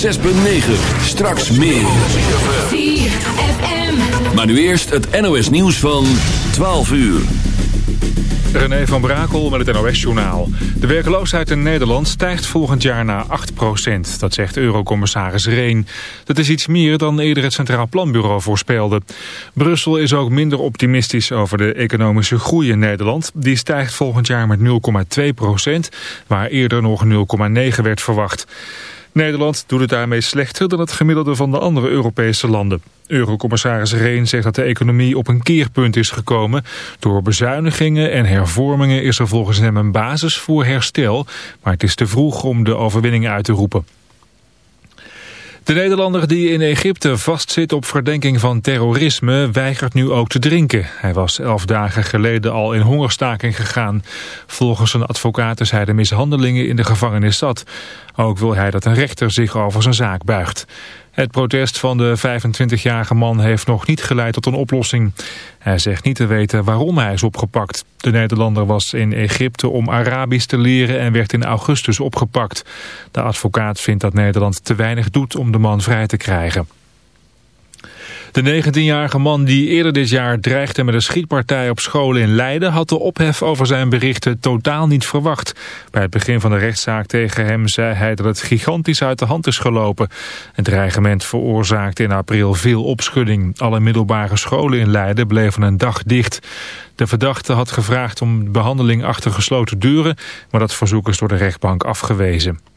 106.9. Straks meer. Maar nu eerst het NOS nieuws van 12 uur. René van Brakel met het NOS-journaal. De werkloosheid in Nederland stijgt volgend jaar naar 8% Dat zegt eurocommissaris Reen. Dat is iets meer dan eerder het Centraal Planbureau voorspelde. Brussel is ook minder optimistisch over de economische groei in Nederland. Die stijgt volgend jaar met 0,2% waar eerder nog 0,9 werd verwacht. Nederland doet het daarmee slechter dan het gemiddelde van de andere Europese landen. Eurocommissaris Reen zegt dat de economie op een keerpunt is gekomen. Door bezuinigingen en hervormingen is er volgens hem een basis voor herstel. Maar het is te vroeg om de overwinning uit te roepen. De Nederlander die in Egypte vastzit op verdenking van terrorisme weigert nu ook te drinken. Hij was elf dagen geleden al in hongerstaking gegaan. Volgens zijn advocaat is hij de mishandelingen in de gevangenis zat. Ook wil hij dat een rechter zich over zijn zaak buigt. Het protest van de 25-jarige man heeft nog niet geleid tot een oplossing. Hij zegt niet te weten waarom hij is opgepakt. De Nederlander was in Egypte om Arabisch te leren en werd in augustus opgepakt. De advocaat vindt dat Nederland te weinig doet om de man vrij te krijgen. De 19-jarige man die eerder dit jaar dreigde met een schietpartij op scholen in Leiden... had de ophef over zijn berichten totaal niet verwacht. Bij het begin van de rechtszaak tegen hem zei hij dat het gigantisch uit de hand is gelopen. Het dreigement veroorzaakte in april veel opschudding. Alle middelbare scholen in Leiden bleven een dag dicht. De verdachte had gevraagd om behandeling achter gesloten deuren... maar dat verzoek is door de rechtbank afgewezen.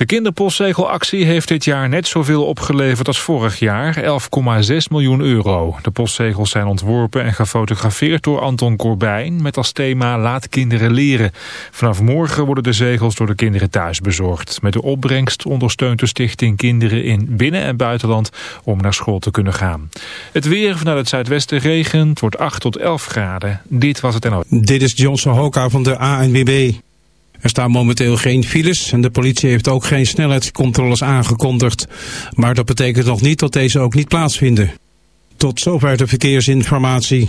De kinderpostzegelactie heeft dit jaar net zoveel opgeleverd als vorig jaar, 11,6 miljoen euro. De postzegels zijn ontworpen en gefotografeerd door Anton Corbijn met als thema Laat kinderen leren. Vanaf morgen worden de zegels door de kinderen thuis bezorgd. Met de opbrengst ondersteunt de stichting kinderen in binnen- en buitenland om naar school te kunnen gaan. Het weer vanuit het zuidwesten regent, wordt 8 tot 11 graden. Dit was het en Dit is Johnson Hoka van de ANWB. Er staan momenteel geen files en de politie heeft ook geen snelheidscontroles aangekondigd. Maar dat betekent nog niet dat deze ook niet plaatsvinden. Tot zover de verkeersinformatie.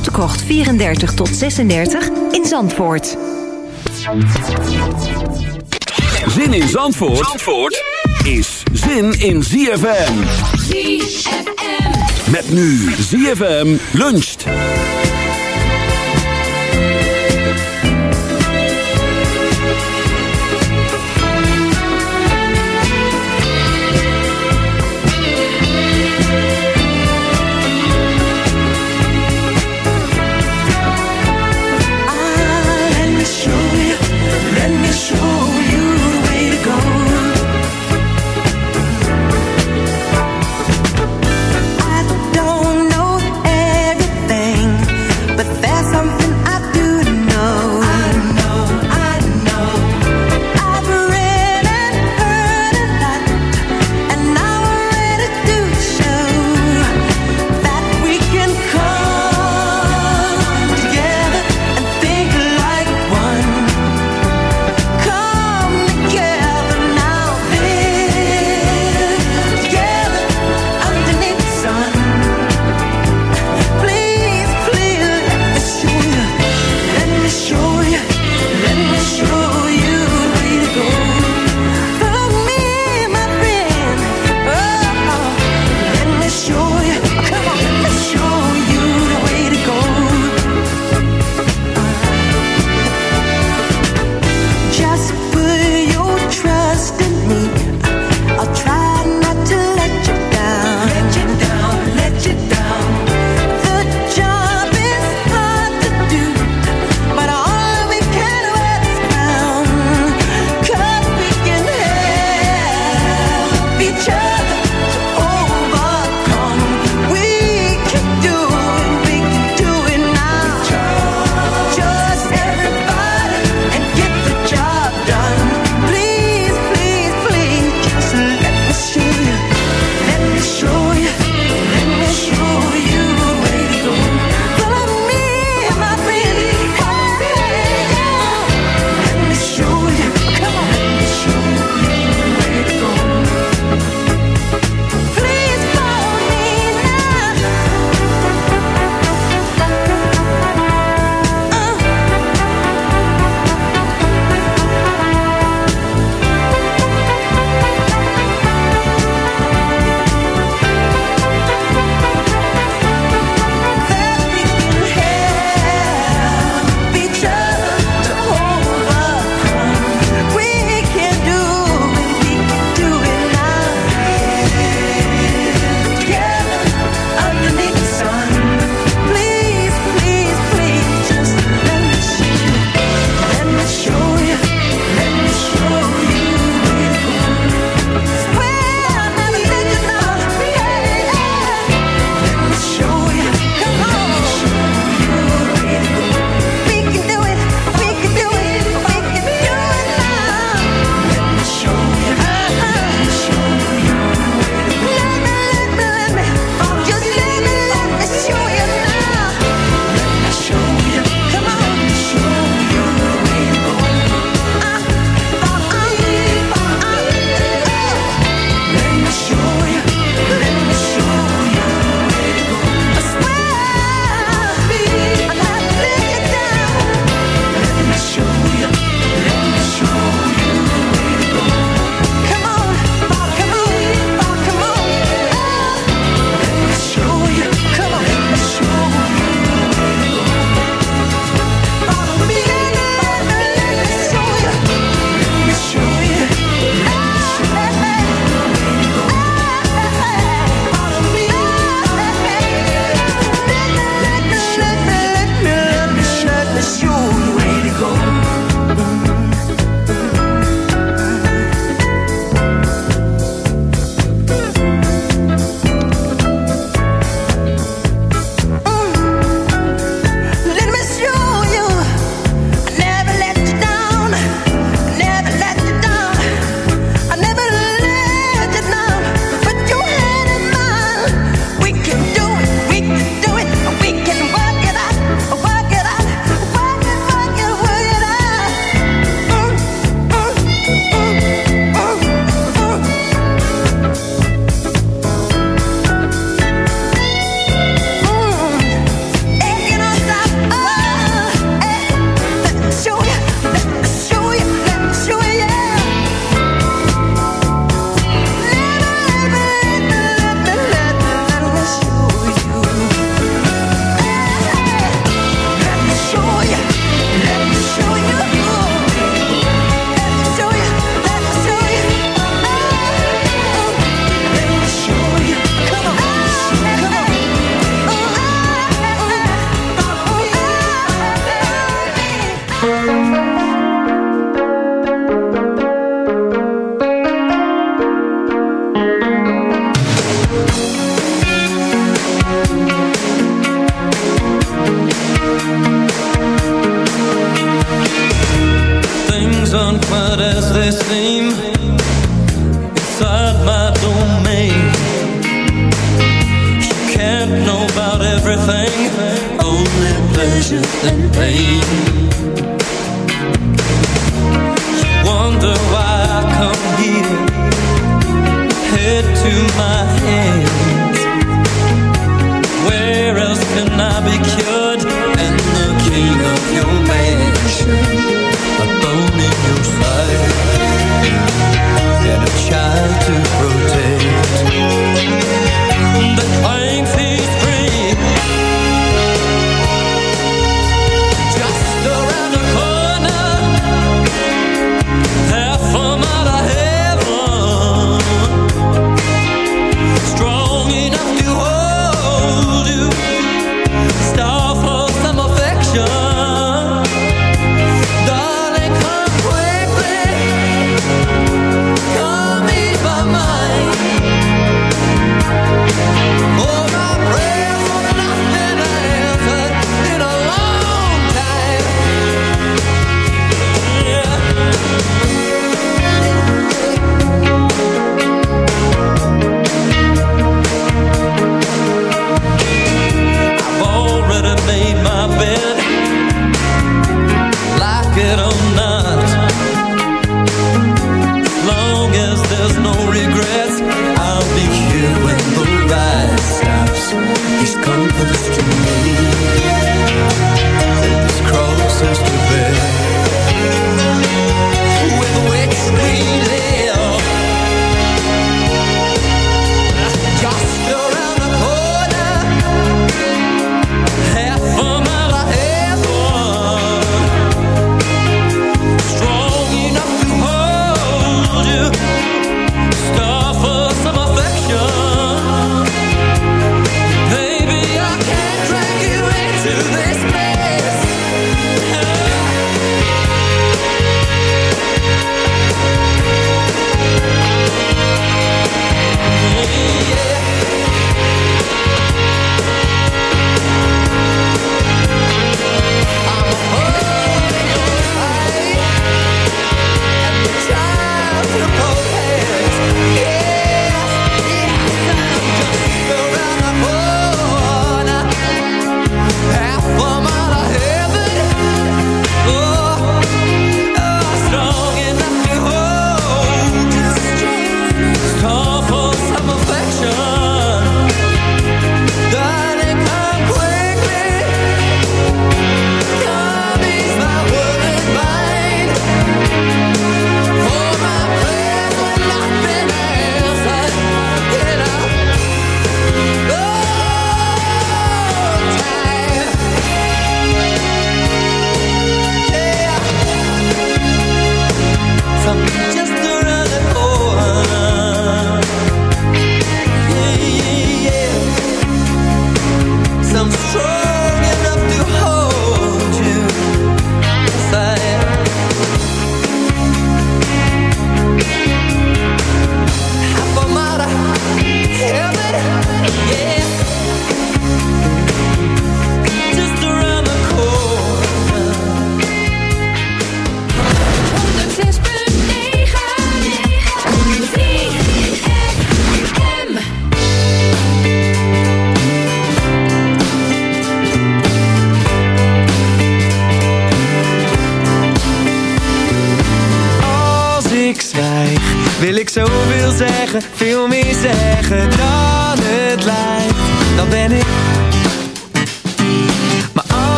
Krocht 34 tot 36 in Zandvoort. Zin in Zandvoort, Zandvoort is zin in ZFM. ZFM. Met nu ZFM luncht.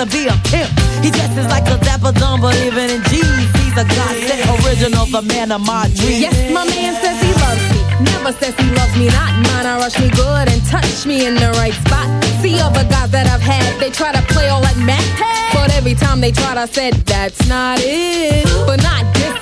To be a pimp. He dresses like a dapper dumb, but even in jeans, he's a godsend original, the man of my dreams. Yes, my man says he loves me. Never says he loves me not. Mine, I rush me good and touch me in the right spot. See other guys that I've had, they try to play all like math, But every time they tried, I said, that's not it. But not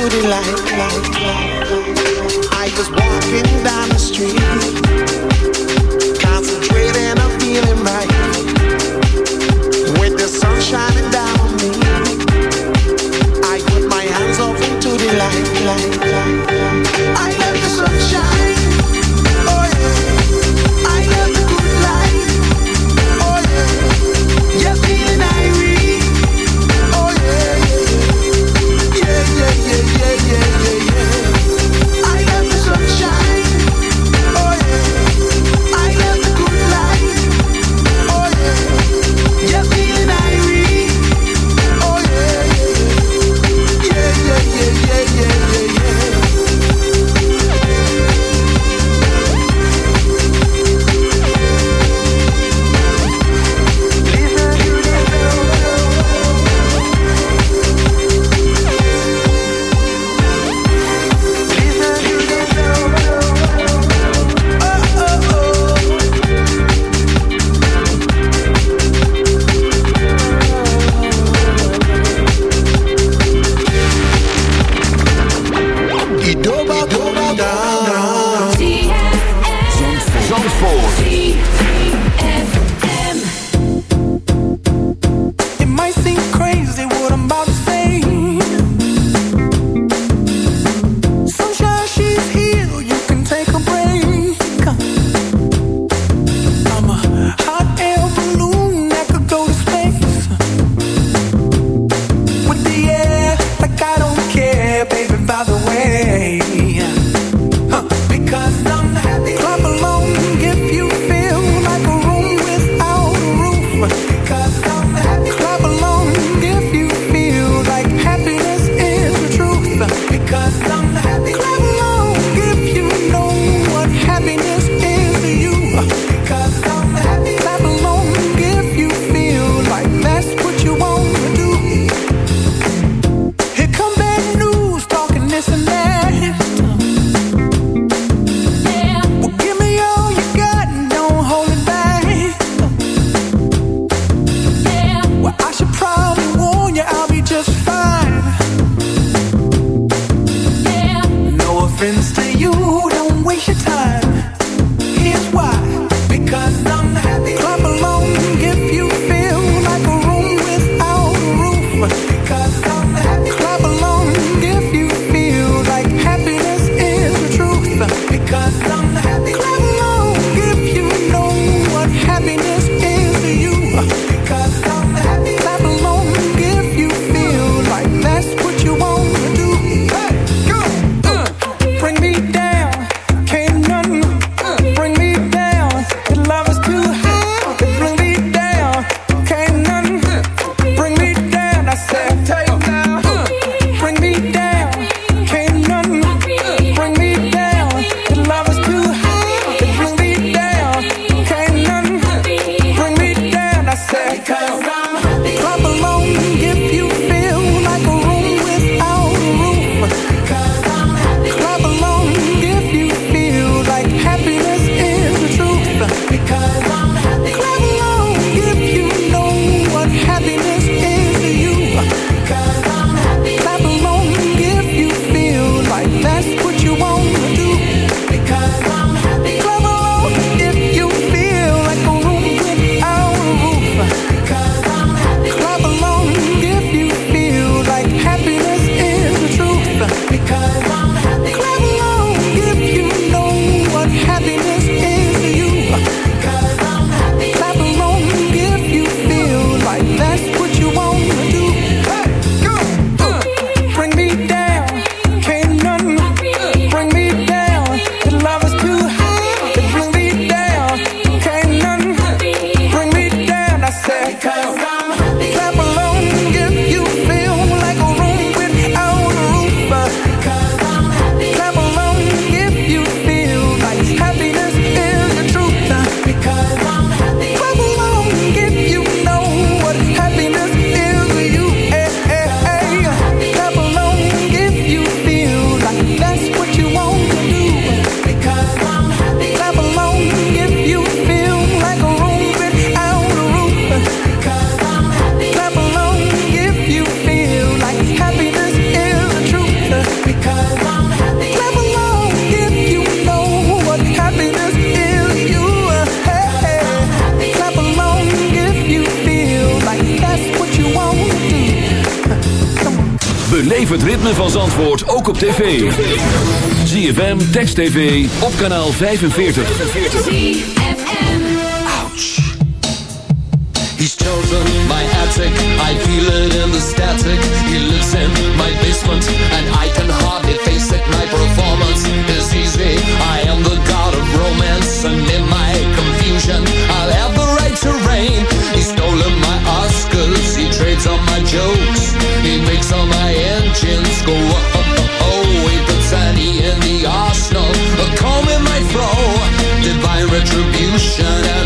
to the light, light. Tv. ZFM, Text TV, op kanaal 45. Ouch. He's chosen my attic, I feel it in the static. He lives in my basement, and I can hardly face it. My performance is easy. I am the god of romance, and in my confusion, I'll have the right to reign. trades on my jokes. He makes all my engines go up. Oh, he puts Annie in the arsenal, my throat. Divine retribution.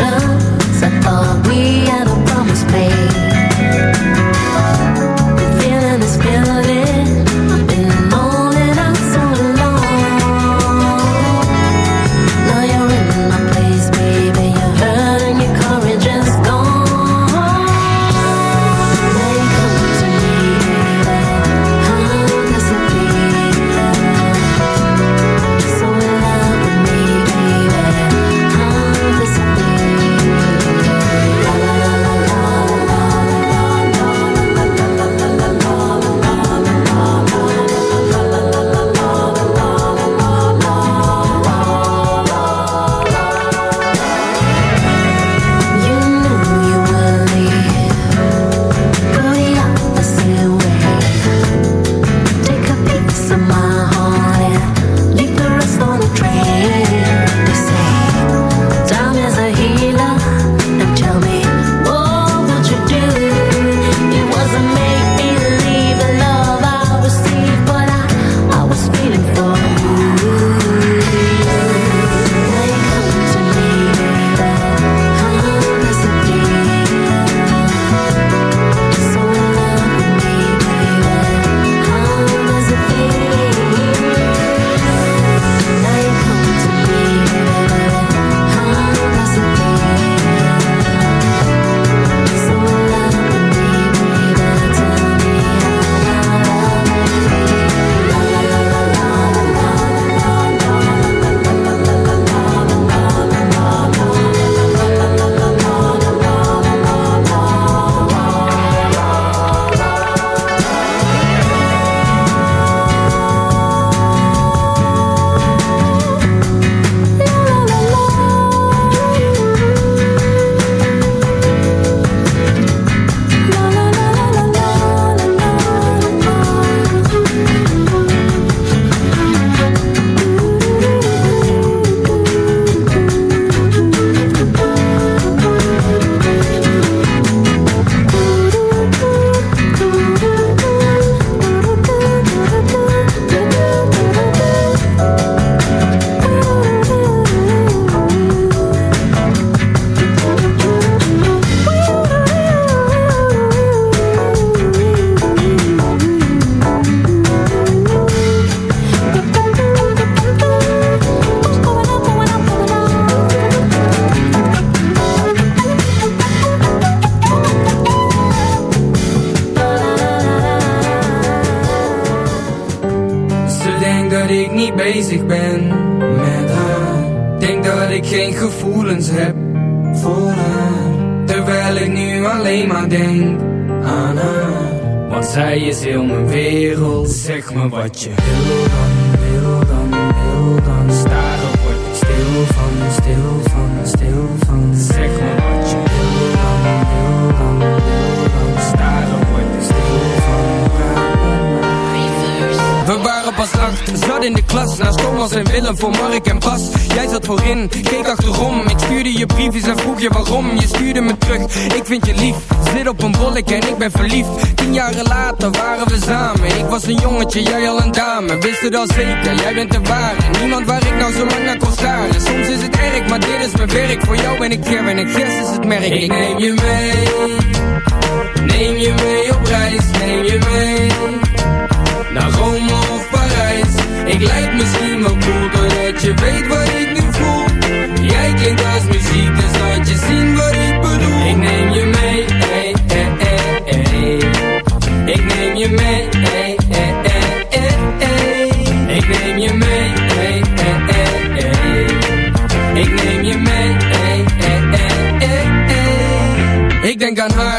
ocean Je wil dan, wil dan, wil dan. Sta op, word ik stil van, stil van, stil van. Zeg me wat je wil. Dan, wil dan, wil dan. Sta op, word ik stil van. We waren pas acht, zat in de klas. Naast Thomas en Willem voor Mark en Bas. Jij zat voorin, keek achterom. Ik stuurde je briefjes en vroeg je waarom. Je stuurde me terug, ik vind je lief. Zit op een bollek en ik ben verliefd. Tien jaren later waren we samen was een jongetje, jij al een dame. Wist het al zeker, jij bent de ware. Niemand waar ik nou zo lang naar kon staren. Soms is het erg, maar dit is mijn werk. Voor jou ben ik Kevin en Gers is het merk. Ik neem je mee. Neem je mee op reis, neem je mee. Naar Rome of Parijs. Ik lijk misschien wel cool Doordat je weet wat ik nu voel. Jij klinkt als muziek Dus laat je zien wat ik bedoel. Ik neem je mee hey, hey, hey, hey. Ik neem je mee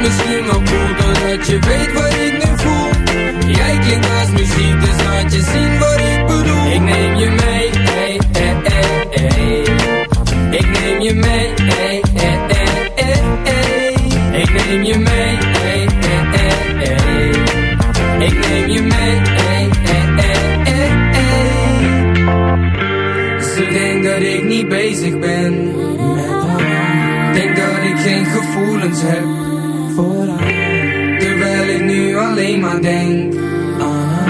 Lijk misschien wel cool Doordat je weet wat ik nu voel Jij klinkt als muziek Dus laat je zien wat ik bedoel Ik neem je mee hey, hey. Ik neem je mee hey. Ik neem je mee. Ik neem je mee. Ze denkt dat ik niet bezig ben Denk dat ik geen gevoelens heb alleen maar denk aan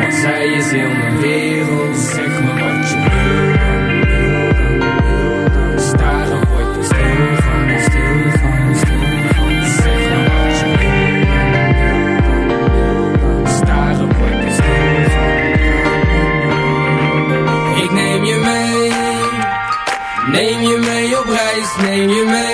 Want zij is heel mijn wereld. Zeg me wat je wil Staren word ik stil van, stil van, stil van. Zeg me wat je wil Staren word ik stil van. Ik neem je mee Neem je mee op reis, neem je mee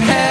your